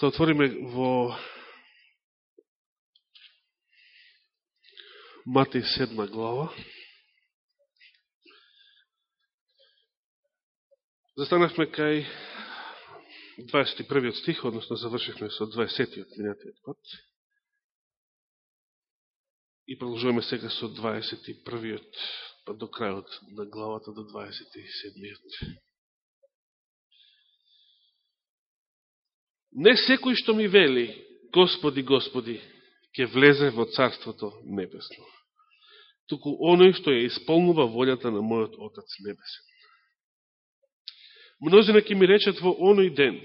да отвориме во Матеј 7 глава. Застанавме кај 21 стих, односно завршихме со 20 минатиот пат. И продолжуваме сега со 21 па до крајот на главата до 27 Не секој што ми вели, Господи, Господи, ќе влезе во Царството Небесно, туку оној што ја исполнува волјата на мојот Отец Небесен. Мнозина ќе ми речат во оној ден,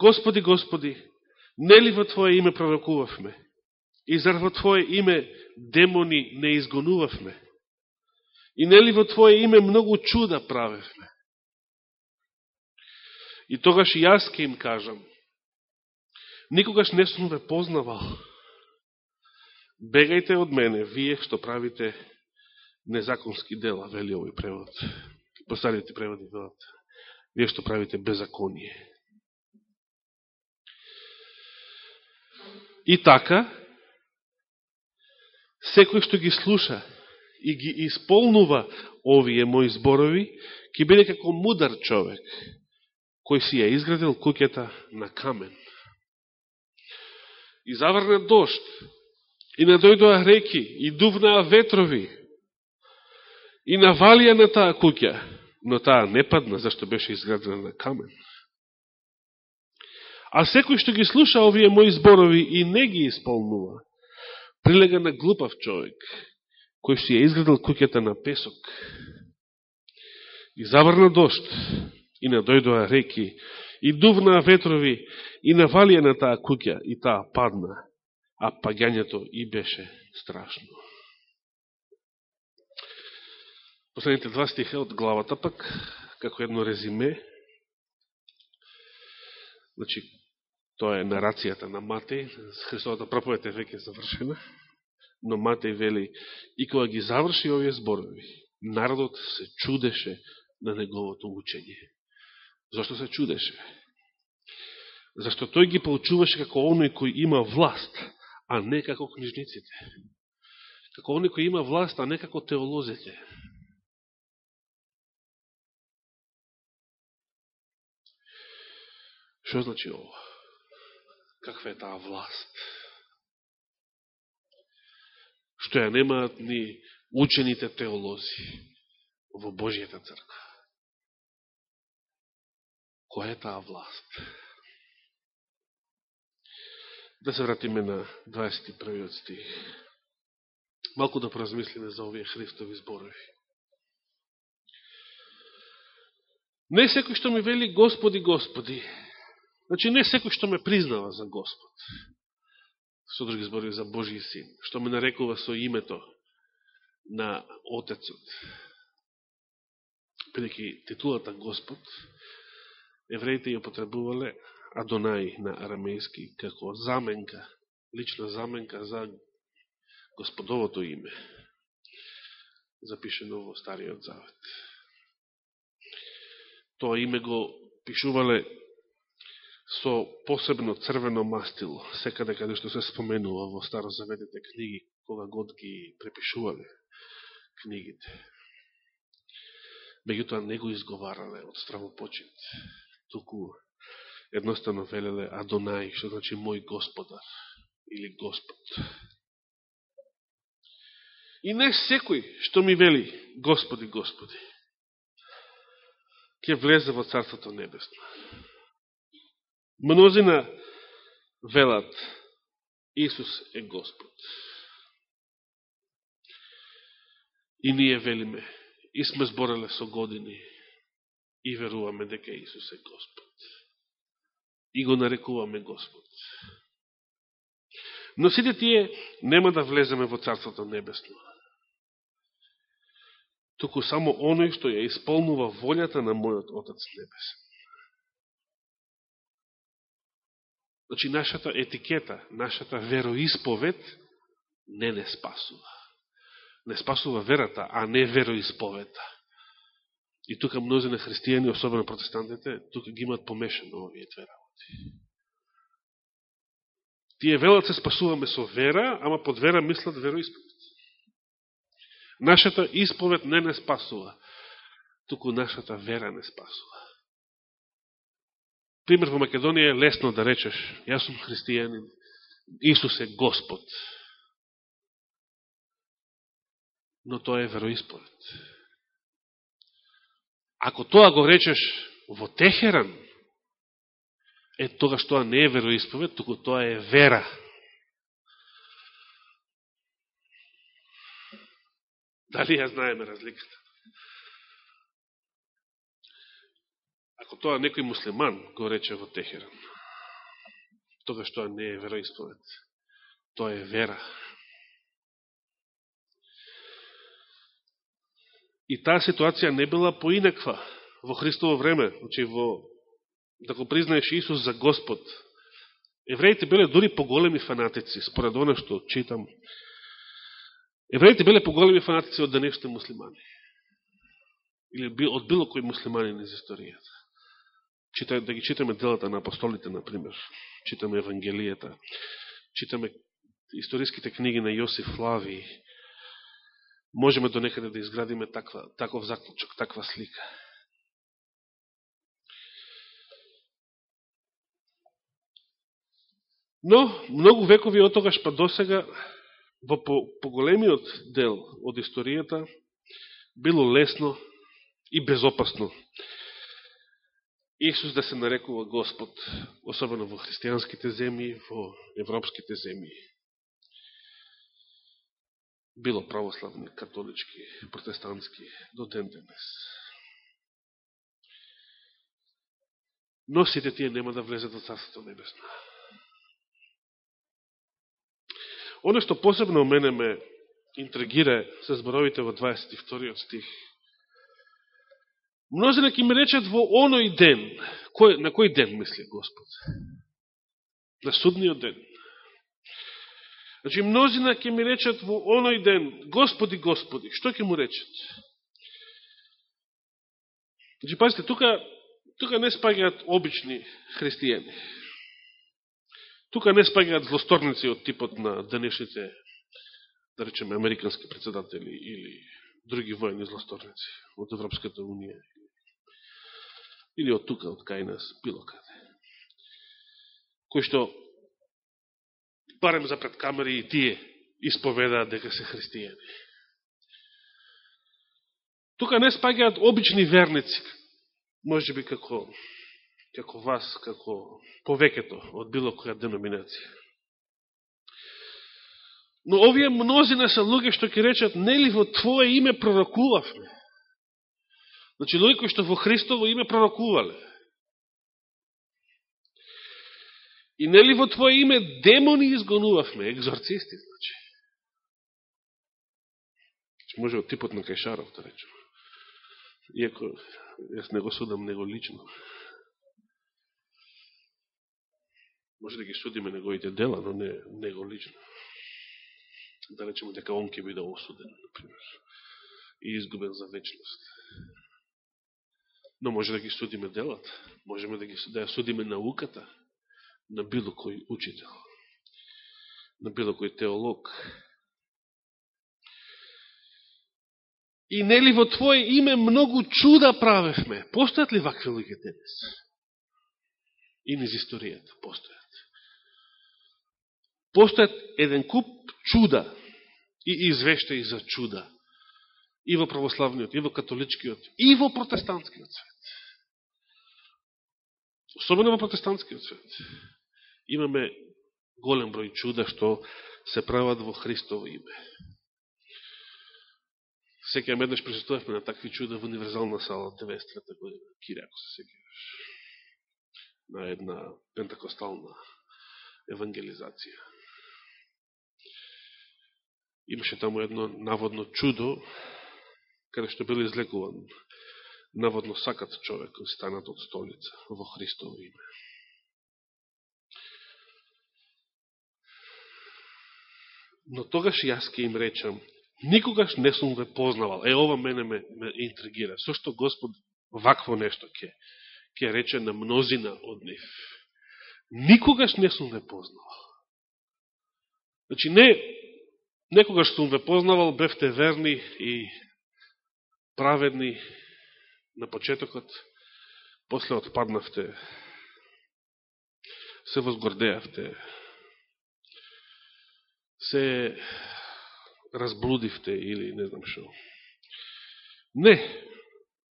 Господи, Господи, нели во Твое име пророкувавме? И зар во Твое име демони не изгонувавме? И нели во Твое име многу чуда правевме? И тогаш и јас ке им кажам, никогаш не сум ве познавал. Бегајте од мене, вие што правите незаконски дела, вели овој превод. Постарите преводи велат, вие што правите беззаконие. И така, секој што ги слуша и ги исполнува овие мои зборови, ќе биде како мудар човек, кој си ја изградил куќата на камен. И заврна дошт, и надојдоа реки, и дувнаа ветрови, и навалија на таа куќа, но таа не падна, зашто беше изградена на камен. А секој што ги слуша овие мои зборови и не ги исполнува, прилега на глупав човек, кој што ја изградил куќата на песок. И заврна дошт, и надојдоа реки, и дувнаа ветрови, и навалија на таа куќа, и таа падна, а паѓањето и беше страшно. Последните два стиха од главата пак, како едно резиме, значи, тоа е нарацијата на Матеј, Христовата проповед е веќе завршена, но Матеј вели, и кога ги заврши овие зборови, народот се чудеше на неговото учење. Зошто се чудеше? Зашто тој ги поучуваше како оној кој има власт, а не како книжниците. Како оној кој има власт, а не како теолозите. Што значи ово? Каква е таа власт? Што ја немаат ни учените теолози во Божијата црква. Која е таа власт? Да се вратиме на 21 стих. Малку да поразмислиме за овие Христови зборови. Не секој што ми вели Господи, Господи. Значи не секој што ме признава за Господ. Со други зборови за Божи син. Што ме нарекува со името на Отецот. Предеќи титулата Господ евреите ја потребувале Адонај на арамејски како заменка, лична заменка за Господовото име, запишено во Стариот Завет. Тоа име го пишувале со посебно црвено мастило, секаде каде што се споменува во Старозаветите книги, кога год ги препишувале книгите. Меѓутоа не го изговарале од стравопочет туку едноставно велеле Адонај, што значи мој господар или Господ. И не секој што ми вели Господи, Господи, ќе влезе во Царството Небесно. Мнозина велат Исус е Господ. И ние велиме, и сме збореле со години, и веруваме дека Исус е Господ. И го нарекуваме Господ. Но сите тие нема да влеземе во Царството Небесно. Туку само оној што ја исполнува волјата на мојот Отец Небесен. Значи, нашата етикета, нашата вероисповед не не спасува. Не спасува верата, а не вероисповета. И тука мнозина христијани, особено протестантите, тука ги имат помешано овие две работи. Тие велат се спасуваме со вера, ама под вера мислат вероисповед. Нашата исповед не не спасува, туку нашата вера не спасува. Пример во Македонија е лесно да речеш, јас сум христијанин, Исус е Господ. Но тоа е вероисповед. Ако тоа го речеш во Техеран, е тогаш тоа не е вероисповед, туку тоа е вера. Дали ја знаеме разликата? Ако тоа некој муслиман го рече во Техеран, тогаш тоа не е вероисповед. Тоа е вера. И таа ситуација не била поинаква во Христово време, значи во да го признаеш Исус за Господ. Евреите биле дури поголеми фанатици, според оно што читам. Евреите биле поголеми фанатици од денешните муслимани. Или од било кој муслимани из историјата. Читај, да ги читаме делата на апостолите, например. Читаме Евангелијата. Читаме историските книги на Јосиф Флави. Можеме до некаде да изградиме таква, таков заклучок, таква слика. Но, многу векови од тогаш па досега, во поголемиот дел од историјата, било лесно и безопасно Исус да се нарекува Господ, особено во христијанските земји, во европските земји. Било православни, католички, протестантски, до ден денес. Но сите тие нема да влезат во Царството Небесно. Оно што посебно мене ме интригира се зборовите во 22 стих. Мнозина ќе ми речат во оној ден. Кој, на кој ден мисли Господ? На судниот ден. Значи, мнозина ќе ми речат во оној ден, Господи, Господи, што ќе му речат? Значи, пазите, тука, тука не спагаат обични христијани. Тука не спагаат злосторници од типот на денешните, да речеме, американски председатели или други воени злосторници од Европската Унија или од тука, од кај нас, било каде. Кој што, барем за пред камери и тие, исповедаат дека се христијани. Тука не спаѓаат обични верници, може би како како вас, како повеќето од било која деноминација. Но овие мнозина се луѓе што ќе речат, нели во Твое име пророкувавме? Значи, луѓе кои што во Христово име пророкувале. И нели во твоје име демони изгонувавме, екзорцисти, значи. значи може од типот на Кајшаров, да речем. Иако, јас не го судам него лично. Може да ги судиме неговите дела, но не него лично. Да речеме дека он ќе биде осуден, например, и изгубен за вечност. Но може да ги судиме делата, можеме да, ги, да ја судиме науката на било кој учител, на било кој теолог. И нели во Твое име многу чуда правевме? Постојат ли вакви луѓе денес? И низ историјата постојат постојат еден куп чуда и извештаи за чуда и во православниот, и во католичкиот, и во протестантскиот свет. Особено во протестантскиот свет. Имаме голем број чуда што се прават во Христово име. Секоја меднаш присутувавме на такви чуда во универзална сала 900 година, Кирјако се секираш, на една пентакостална евангелизација имаше таму едно наводно чудо, каде што бил излекуван наводно сакат човек станат од столица во Христово име. Но тогаш јас ке им речам, никогаш не сум ве познавал. Е, ова мене ме, ме интригира. Со што Господ вакво нешто ке, ке рече на мнозина од нив. Никогаш не сум ве познавал. Значи, не, некогаш сум ве познавал, бевте верни и праведни на почетокот, после отпаднавте, се возгордеавте, се разблудивте или не знам шо. Не,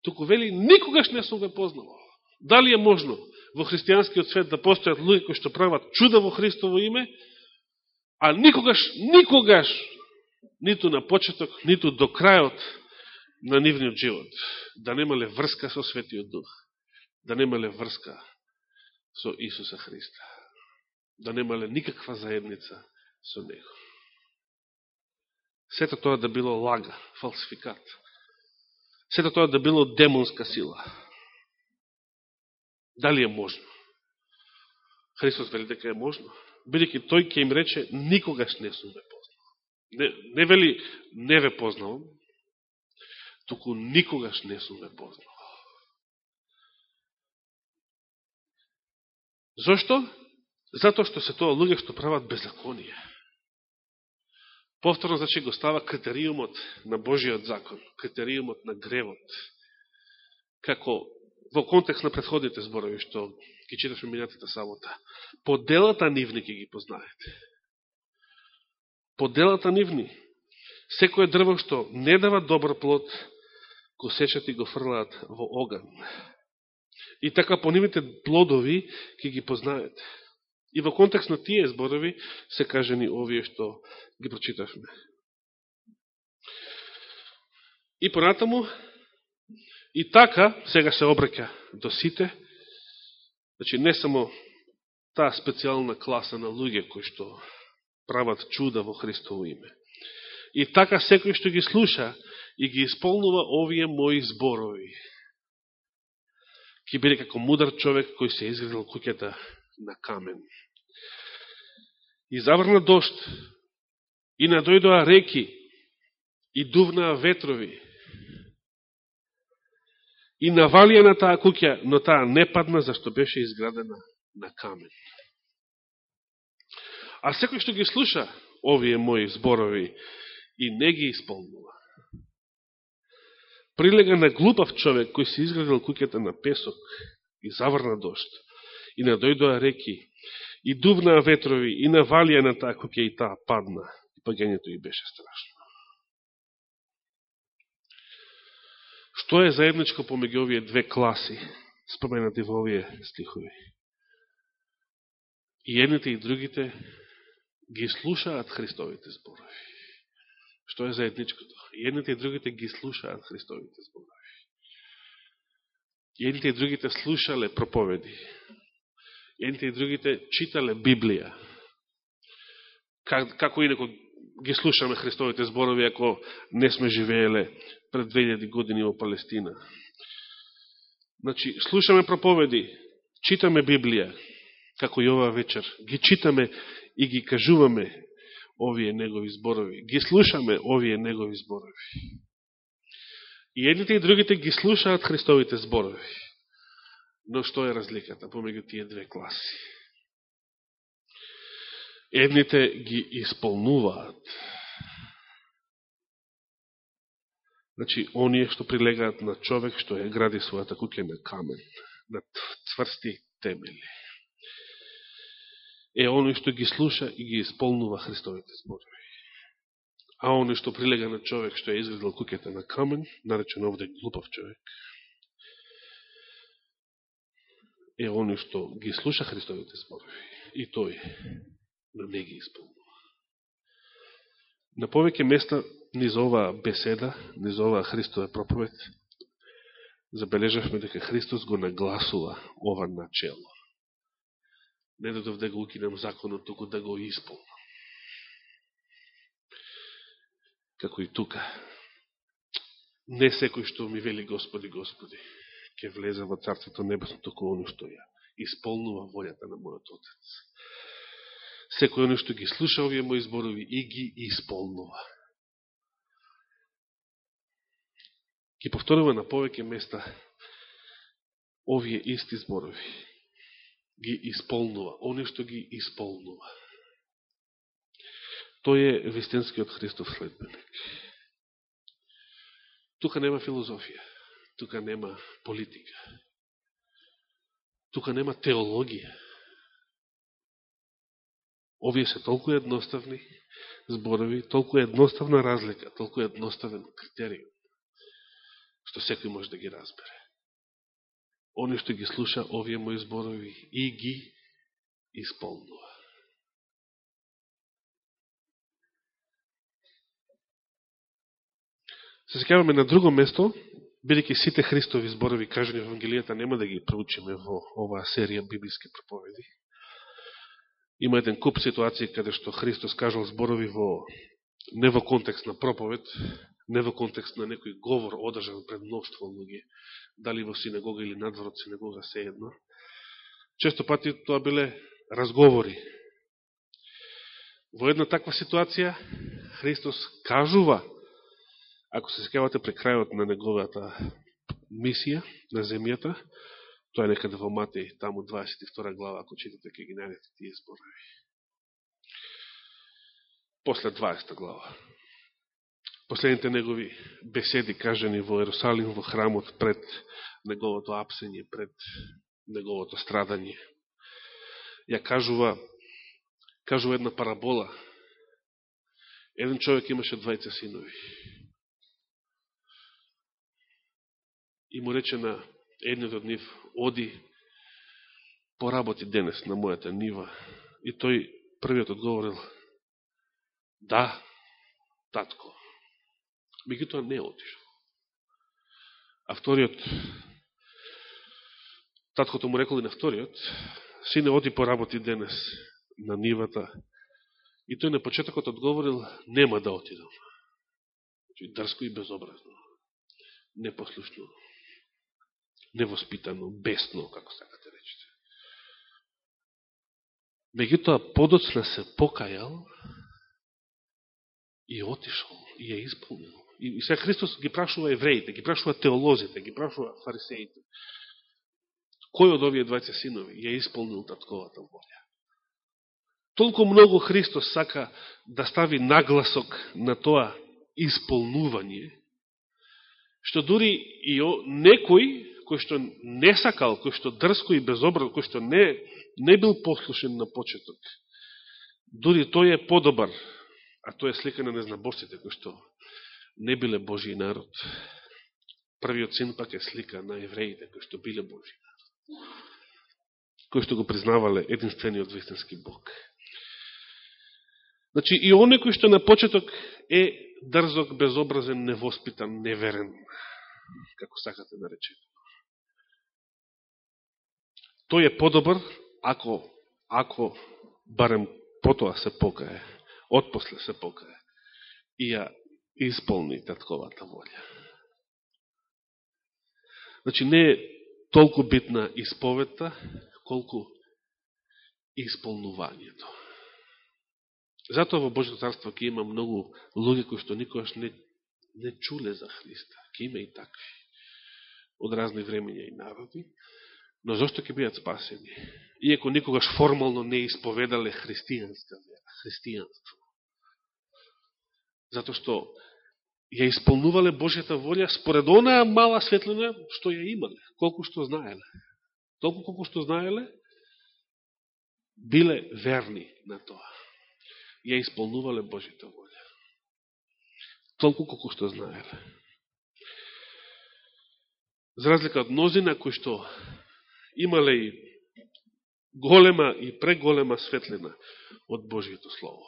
туку вели, никогаш не сум ве познавал. Дали е можно во христијанскиот свет да постојат луѓе кои што прават чуда во Христово име, а никогаш, никогаш, ниту на почеток, ниту до крајот на нивниот живот, да немале врска со Светиот Дух, да немале врска со Исуса Христа, да немале никаква заедница со Него. Сето тоа да било лага, фалсификат. Сето тоа да било демонска сила. Дали е можно? Христос вели дека е можно. Бидеќи тој ќе им рече, никогаш не сум ве познал. Не, не вели, не ве познавам, туку никогаш не сум ве познал. Зошто? Затоа што се тоа луѓе што прават беззаконие. Повторно, значи, го става критериумот на Божиот закон, критериумот на гревот, како во контекст на предходните зборови, што ги читавме минатата сабота. По делата нивни ќе ги познаете. По делата нивни. Секој дрво што не дава добар плод, го сечат и го фрлаат во оган. И така по нивните плодови ќе ги познаете. И во контекст на тие зборови се кажени овие што ги прочитавме. И понатаму, и така, сега се обрека до сите, значи не само таа специјална класа на луѓе кои што прават чуда во Христово име. И така секој што ги слуша и ги исполнува овие мои зборови, ќе биде како мудар човек кој се изградил куќата на камен. И заврна дошт, и надојдоа реки, и дувнаа ветрови, и навалија на таа куќа, но таа не падна, зашто беше изградена на камен. А секој што ги слуша овие мои зборови и не ги исполнува, прилега на глупав човек кој се изградил куќата на песок и заврна дошт, и надојдоа реки, и дувнаа ветрови, и навалија на таа куќа и таа падна, и пагењето и беше страшно. Што е заедничко помеѓу овие две класи, споменати во овие стихови? И едните и другите ги слушаат Христовите зборови. Што е заедничкото? И едните и другите ги слушаат Христовите зборови. И едните и другите слушале проповеди едните и другите читале Библија. Как, како инако ги слушаме Христовите зборови, ако не сме живееле пред 2000 години во Палестина. Значи, слушаме проповеди, читаме Библија, како и ова вечер. Ги читаме и ги кажуваме овие негови зборови. Ги слушаме овие негови зборови. И едните и другите ги слушаат Христовите зборови. Но што е разликата помеѓу тие две класи? Едните ги исполнуваат. Значи, оние што прилегаат на човек што е гради својата куќа на камен, на цврсти темели. Е оној што ги слуша и ги исполнува Христовите зборови. А оној што прилега на човек што е изградил куќата на камен, наречен овде глупав човек, е они што ги слуша Христовите зборови и тој, но не ги исполнува. На повеќе места низ оваа беседа, низ оваа Христова проповед, забележавме дека Христос го нагласува ова начело. Не додов да го укинам законот, туку да го исполнам. Како и тука. Не секој што ми вели Господи, Господи, ќе влезе во Царството Небесно, току оно што ја исполнува волјата на мојот Отец. Секој оно што ги слуша овие мои зборови и ги исполнува. Ги повторува на повеќе места овие исти зборови. Ги исполнува. Оно што ги исполнува. тој е вистинскиот Христов следбеник. Тука нема филозофија, тука нема политика, тука нема теологија. Овие се толку едноставни зборови, толку едноставна разлика, толку едноставен критериум, што секој може да ги разбере. Они што ги слуша овие мои зборови и ги исполнува. Се секаваме на друго место, бидеќи сите Христови зборови кажани во Евангелијата нема да ги проучиме во оваа серија библиски проповеди. Има еден куп ситуации каде што Христос кажал зборови во не во контекст на проповед, не во контекст на некој говор одржан пред мноштво луѓе, дали во синагога или надвор од синагога, се едно. Често пати тоа биле разговори. Во една таква ситуација Христос кажува, ако се скавате при крајот на неговата мисија на земјата, тоа е некаде да во Матеј, таму 22 глава, ако читате, ке ги најдете тие зборови. После 20 глава. Последните негови беседи, кажани во Ерусалим, во храмот, пред неговото апсење, пред неговото страдање, ја кажува, кажува една парабола. Еден човек имаше двајца синови. И му рече на едниот од нив, оди, поработи денес на мојата нива. И тој првиот одговорил, да, татко. Меѓутоа не отишол. А вториот, таткото му рекол и на вториот, сине оди поработи денес на нивата. И тој на почетокот одговорил, нема да отидам. Значи, дрско и безобразно, непослушно, невоспитано, бесно, како сакате да речете. Меѓутоа, подоцна се покајал и отишол, и ја исполнил. И, и сега Христос ги прашува евреите, ги прашува теолозите, ги прашува фарисеите кој од овие двајце синови ја исполнил татковата волја. Толку многу Христос сака да стави нагласок на тоа исполнување, што дури и о некој кој што не сакал, кој што дрско и безобран, кој што не, не бил послушен на почеток, дури тој е подобар, а тој е слика на незнаборците, кој што не биле Божи народ. Првиот син пак е слика на евреите, кои што биле Божи народ кои што го признавале единствениот вистински Бог. Значи, и оне кој што на почеток е дрзок, безобразен, невоспитан, неверен, како сакате да речете. Тој е подобар ако, ако барем потоа се покае, отпосле се покае и ја исполни татковата волја. Значи, не е толку битна исповетта, колку исполнувањето. Затоа во Божјото царство ќе има многу луѓе кои што никогаш не, не чуле за Христа. Ке има и такви. Од разни времења и народи. Но зашто ќе бидат спасени? Иако никогаш формално не исповедале христијанска вера, христијанство. Зато што ја исполнувале Божјата волја според онаа мала светлина што ја имале, колку што знаеле. Толку колку што знаеле, биле верни на тоа. Ја исполнувале Божјата волја. Толку колку што знаеле. За разлика од мнозина кои што имале и голема и преголема светлина од Божијето Слово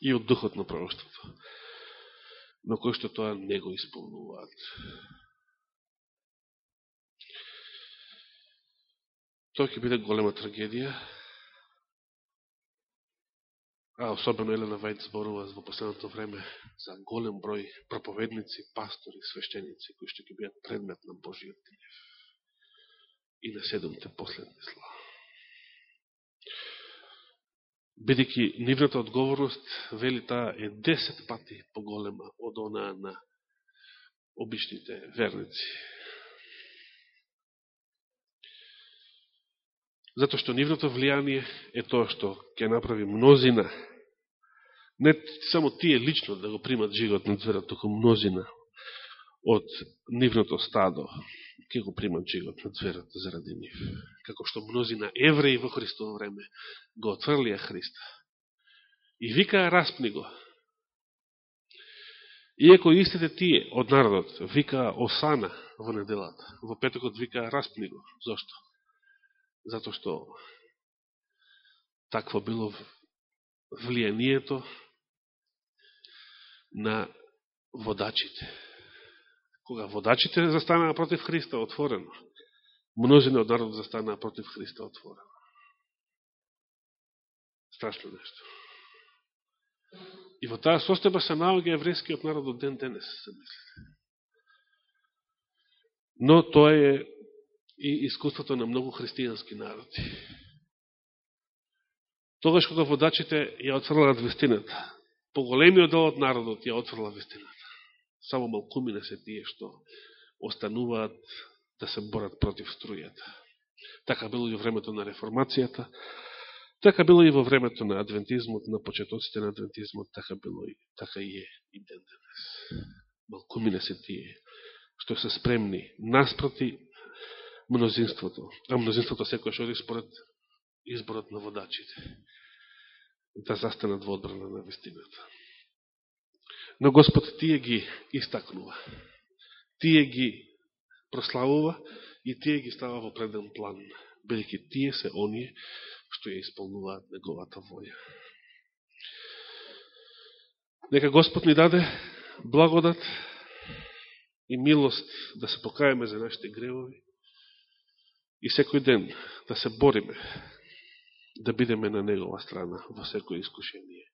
и од духот на пророќството но кој што тоа не го исполнуваат. Тоа ќе биде голема трагедија, а особено Елена Вајд зборува во последното време за голем број проповедници, пастори, свещеници, кои што ќе бидат предмет на Божијот гнев и да на седомте последни зла бидеќи нивната одговорност, вели таа, е 10 пати поголема од онаа на обичните верници. Зато што нивното влијание е тоа што ќе направи мнозина Не само тие лично да го примат жигот на зверот, току мнозина од нивното стадо ќе го примам чегот на зверот заради нив. Како што мнозина евреи во Христово време го отврлија Христа. И вика, распни го. Иеко истите тие од народот вика Осана во неделата, во петокот вика распни го. Зошто? Зато што такво било влијанието на водачите. Кога водачите застанаа против Христа отворено, множина од народот застанаа против Христа отворено. Страшно нешто. И во таа состојба се наоѓа еврејскиот народ од ден денес, се мисли. Но тоа е и искуството на многу христијански народи. Тогаш кога водачите ја отфрлаат вистината, поголемиот дел од народот ја отфрла вистината. Само малкумина се тие што остануваат да се борат против струјата. Така било и во времето на реформацијата, така било и во времето на адвентизмот, на почетоците на адвентизмот, така било и така и е и ден денес. Малкумина се тие што се спремни наспроти мнозинството, а мнозинството секој што според изборот на водачите да застанат во одбрана на вистината. Но Господ тие ги истакнува. Тие ги прославува и тие ги става во преден план, бидеќи тие се оние што ја исполнуваат неговата воја. Нека Господ ни даде благодат и милост да се покаеме за нашите гревови и секој ден да се бориме да бидеме на негова страна во секој искушение,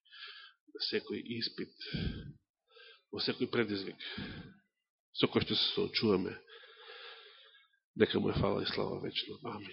во секој испит, во секој предизвик, со кој што се соочуваме, дека му е фала и слава вечно. Амин.